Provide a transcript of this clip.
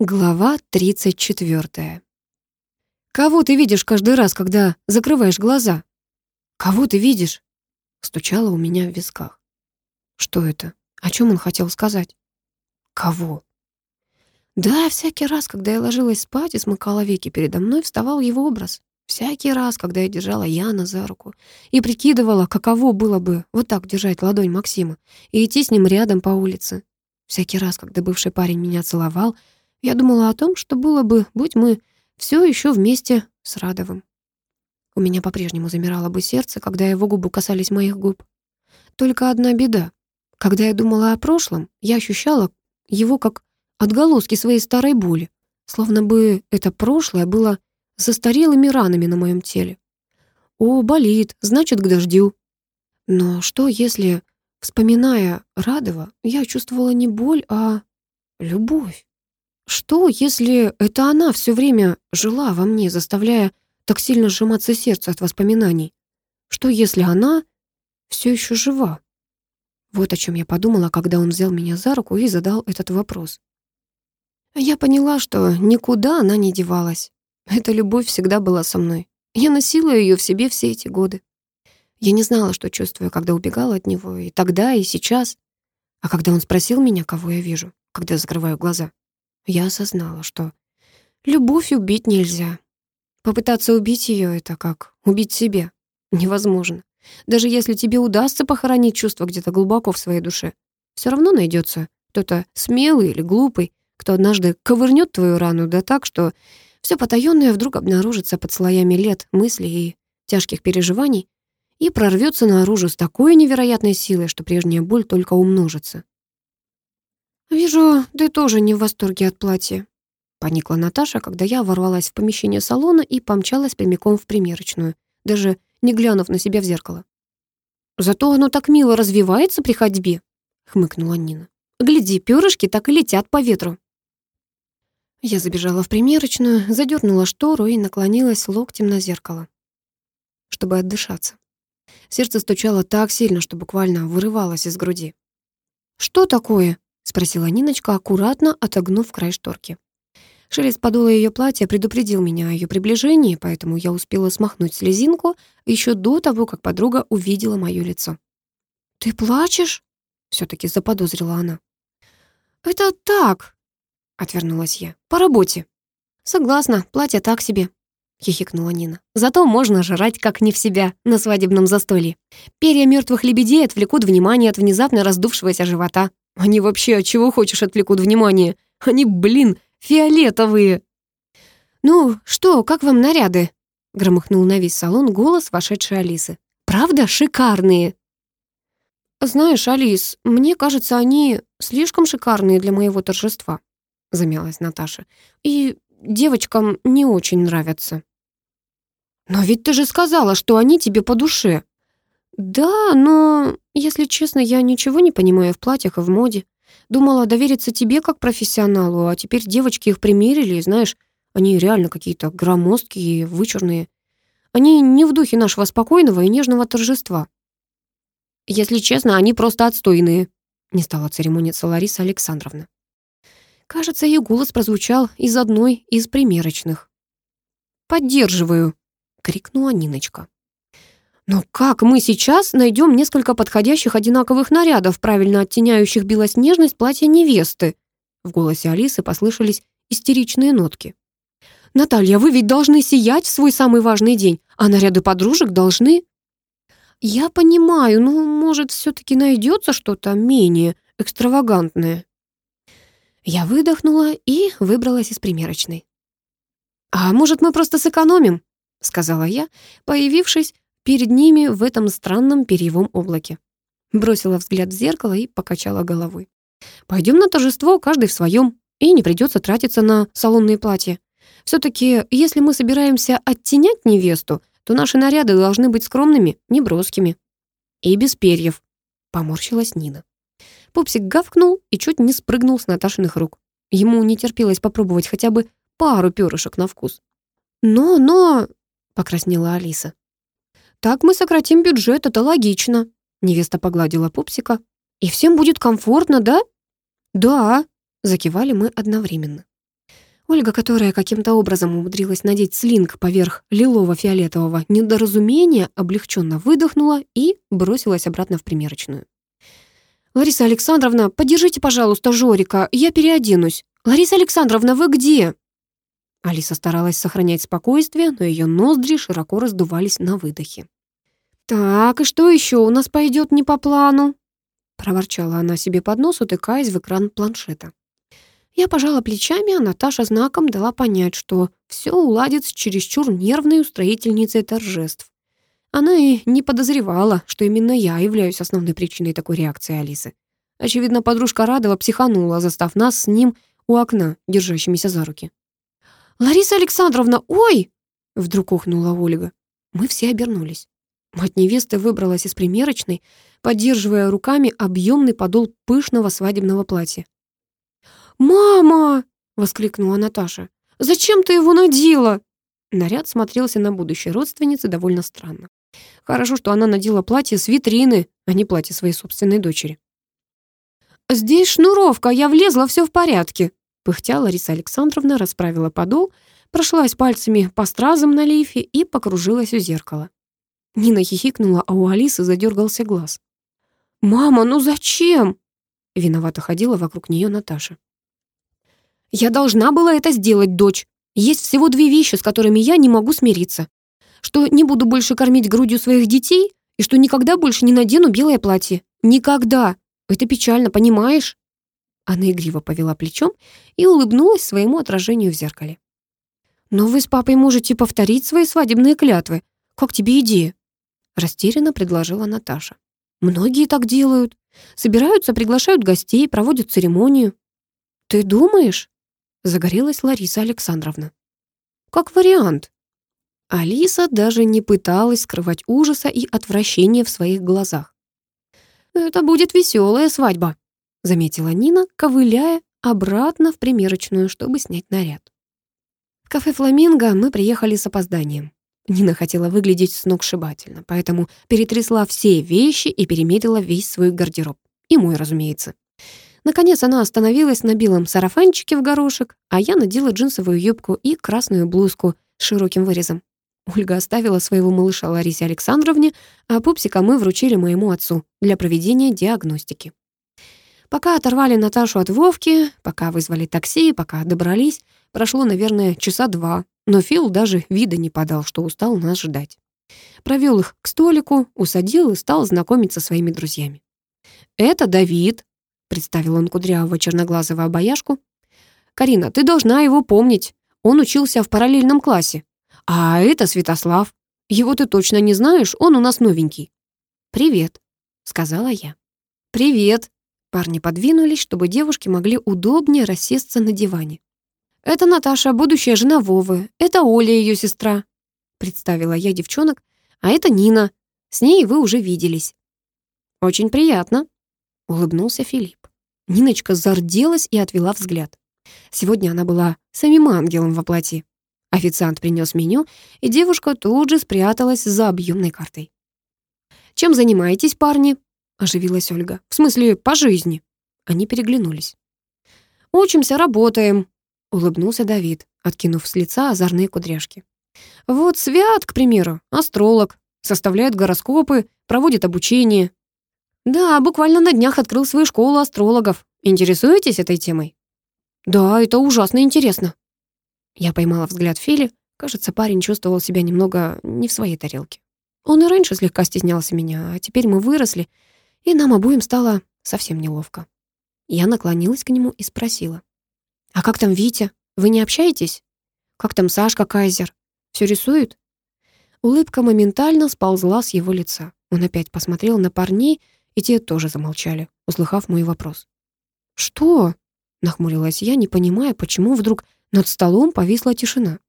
Глава 34. «Кого ты видишь каждый раз, когда закрываешь глаза?» «Кого ты видишь?» Стучало у меня в висках. Что это? О чем он хотел сказать? Кого? Да, всякий раз, когда я ложилась спать и смыкала веки, передо мной вставал его образ. Всякий раз, когда я держала Яна за руку и прикидывала, каково было бы вот так держать ладонь Максима и идти с ним рядом по улице. Всякий раз, когда бывший парень меня целовал, я думала о том, что было бы, будь мы все еще вместе с Радовым. У меня по-прежнему замирало бы сердце, когда его губы касались моих губ. Только одна беда. Когда я думала о прошлом, я ощущала его как отголоски своей старой боли, словно бы это прошлое было застарелыми ранами на моем теле. О, болит, значит, к дождю. Но что, если, вспоминая Радова, я чувствовала не боль, а любовь? Что, если это она все время жила во мне, заставляя так сильно сжиматься сердце от воспоминаний? Что, если она все еще жива? Вот о чем я подумала, когда он взял меня за руку и задал этот вопрос. Я поняла, что никуда она не девалась. Эта любовь всегда была со мной. Я носила ее в себе все эти годы. Я не знала, что чувствую, когда убегала от него, и тогда, и сейчас. А когда он спросил меня, кого я вижу, когда закрываю глаза, я осознала, что любовь убить нельзя. Попытаться убить ее — это как убить себя. Невозможно. Даже если тебе удастся похоронить чувство где-то глубоко в своей душе, все равно найдется кто-то смелый или глупый, кто однажды ковырнет твою рану да так, что все потаённое вдруг обнаружится под слоями лет мыслей и тяжких переживаний и прорвется наружу с такой невероятной силой, что прежняя боль только умножится. «Вижу, ты тоже не в восторге от платья», — поникла Наташа, когда я ворвалась в помещение салона и помчалась прямиком в примерочную, даже не глянув на себя в зеркало. «Зато оно так мило развивается при ходьбе», — хмыкнула Нина. «Гляди, перышки так и летят по ветру». Я забежала в примерочную, задернула штору и наклонилась локтем на зеркало, чтобы отдышаться. Сердце стучало так сильно, что буквально вырывалось из груди. «Что такое?» — спросила Ниночка, аккуратно отогнув край шторки. Шелест подола ее платья предупредил меня о ее приближении, поэтому я успела смахнуть слезинку еще до того, как подруга увидела мое лицо. «Ты плачешь?» — все-таки заподозрила она. «Это так», — отвернулась я, — «по работе». «Согласна, платье так себе», — хихикнула Нина. «Зато можно жрать как не в себя на свадебном застолье. Перья мертвых лебедей отвлекут внимание от внезапно раздувшегося живота. Они вообще от чего хочешь отвлекут внимание? Они, блин, фиолетовые. «Ну, что, как вам наряды?» — громыхнул на весь салон голос вошедшей Алисы. «Правда шикарные?» «Знаешь, Алис, мне кажется, они слишком шикарные для моего торжества», — замялась Наташа. «И девочкам не очень нравятся». «Но ведь ты же сказала, что они тебе по душе», «Да, но, если честно, я ничего не понимаю в платьях и в моде. Думала довериться тебе как профессионалу, а теперь девочки их примерили, и, знаешь, они реально какие-то громоздкие, вычурные. Они не в духе нашего спокойного и нежного торжества. Если честно, они просто отстойные», — не стала церемониться Лариса Александровна. Кажется, ее голос прозвучал из одной из примерочных. «Поддерживаю», — крикнула Ниночка. Но как мы сейчас найдем несколько подходящих одинаковых нарядов, правильно оттеняющих белоснежность платья невесты? В голосе Алисы послышались истеричные нотки. «Наталья, вы ведь должны сиять в свой самый важный день, а наряды подружек должны...» «Я понимаю, но, может, все-таки найдется что-то менее экстравагантное?» Я выдохнула и выбралась из примерочной. «А может, мы просто сэкономим?» — сказала я, появившись перед ними в этом странном перьевом облаке. Бросила взгляд в зеркало и покачала головой. Пойдем на торжество, каждый в своем, и не придется тратиться на салонные платья. Все-таки, если мы собираемся оттенять невесту, то наши наряды должны быть скромными, неброскими. И без перьев, поморщилась Нина. Пупсик гавкнул и чуть не спрыгнул с Наташиных рук. Ему не терпелось попробовать хотя бы пару перышек на вкус. «Но, но...» — покраснела Алиса. «Так мы сократим бюджет, это логично», — невеста погладила пупсика. «И всем будет комфортно, да?» «Да», — закивали мы одновременно. Ольга, которая каким-то образом умудрилась надеть слинг поверх лилово-фиолетового недоразумения, облегченно выдохнула и бросилась обратно в примерочную. «Лариса Александровна, подержите, пожалуйста, Жорика, я переоденусь. Лариса Александровна, вы где?» Алиса старалась сохранять спокойствие, но ее ноздри широко раздувались на выдохе. «Так, и что еще у нас пойдет не по плану?» проворчала она себе под нос, утыкаясь в экран планшета. Я пожала плечами, а Наташа знаком дала понять, что все уладит с чересчур нервной устроительницей торжеств. Она и не подозревала, что именно я являюсь основной причиной такой реакции Алисы. Очевидно, подружка Радова психанула, застав нас с ним у окна, держащимися за руки. «Лариса Александровна, ой!» Вдруг ухнула Ольга. Мы все обернулись. Мать невесты выбралась из примерочной, поддерживая руками объемный подол пышного свадебного платья. «Мама!» — воскликнула Наташа. «Зачем ты его надела?» Наряд смотрелся на будущей родственнице довольно странно. Хорошо, что она надела платье с витрины, а не платье своей собственной дочери. «Здесь шнуровка, я влезла, все в порядке», — пыхтя Лариса Александровна расправила подол, прошлась пальцами по стразам на лейфе и покружилась у зеркала. Нина хихикнула, а у Алисы задергался глаз. «Мама, ну зачем?» Виновато ходила вокруг нее Наташа. Я должна была это сделать, дочь. Есть всего две вещи, с которыми я не могу смириться. Что не буду больше кормить грудью своих детей и что никогда больше не надену белое платье. Никогда. Это печально, понимаешь? Она игриво повела плечом и улыбнулась своему отражению в зеркале. «Но вы с папой можете повторить свои свадебные клятвы. Как тебе идея?» Растерянно предложила Наташа. «Многие так делают. Собираются, приглашают гостей, проводят церемонию». «Ты думаешь?» загорелась Лариса Александровна. «Как вариант». Алиса даже не пыталась скрывать ужаса и отвращения в своих глазах. «Это будет веселая свадьба», — заметила Нина, ковыляя обратно в примерочную, чтобы снять наряд. В кафе «Фламинго» мы приехали с опозданием. Нина хотела выглядеть сногсшибательно, поэтому перетрясла все вещи и перемерила весь свой гардероб. И мой, разумеется. Наконец она остановилась на белом сарафанчике в горошек, а я надела джинсовую юбку и красную блузку с широким вырезом. Ольга оставила своего малыша Ларисе Александровне, а пупсика мы вручили моему отцу для проведения диагностики. Пока оторвали Наташу от Вовки, пока вызвали такси, пока добрались, прошло, наверное, часа два, но Фил даже вида не подал, что устал нас ждать. Провел их к столику, усадил и стал знакомиться со своими друзьями. «Это Давид», представил он кудрявого черноглазого обаяшку. «Карина, ты должна его помнить. Он учился в параллельном классе. А это Святослав. Его ты точно не знаешь, он у нас новенький». «Привет», — сказала я. «Привет». Парни подвинулись, чтобы девушки могли удобнее рассесться на диване. «Это Наташа, будущая жена Вовы. Это Оля, ее сестра», — представила я девчонок. «А это Нина. С ней вы уже виделись». «Очень приятно», улыбнулся Филипп. Ниночка зарделась и отвела взгляд. Сегодня она была самим ангелом во плоти. Официант принес меню, и девушка тут же спряталась за объемной картой. «Чем занимаетесь, парни?» — оживилась Ольга. «В смысле, по жизни?» Они переглянулись. «Учимся, работаем», — улыбнулся Давид, откинув с лица озорные кудряшки. «Вот Свят, к примеру, астролог, составляет гороскопы, проводит обучение. «Да, буквально на днях открыл свою школу астрологов. Интересуетесь этой темой?» «Да, это ужасно интересно». Я поймала взгляд Фили. Кажется, парень чувствовал себя немного не в своей тарелке. Он и раньше слегка стеснялся меня, а теперь мы выросли, и нам обоим стало совсем неловко. Я наклонилась к нему и спросила. «А как там Витя? Вы не общаетесь? Как там Сашка Кайзер? Все рисует?» Улыбка моментально сползла с его лица. Он опять посмотрел на парней, и те тоже замолчали, услыхав мой вопрос. «Что?» — нахмурилась я, не понимая, почему вдруг над столом повисла тишина.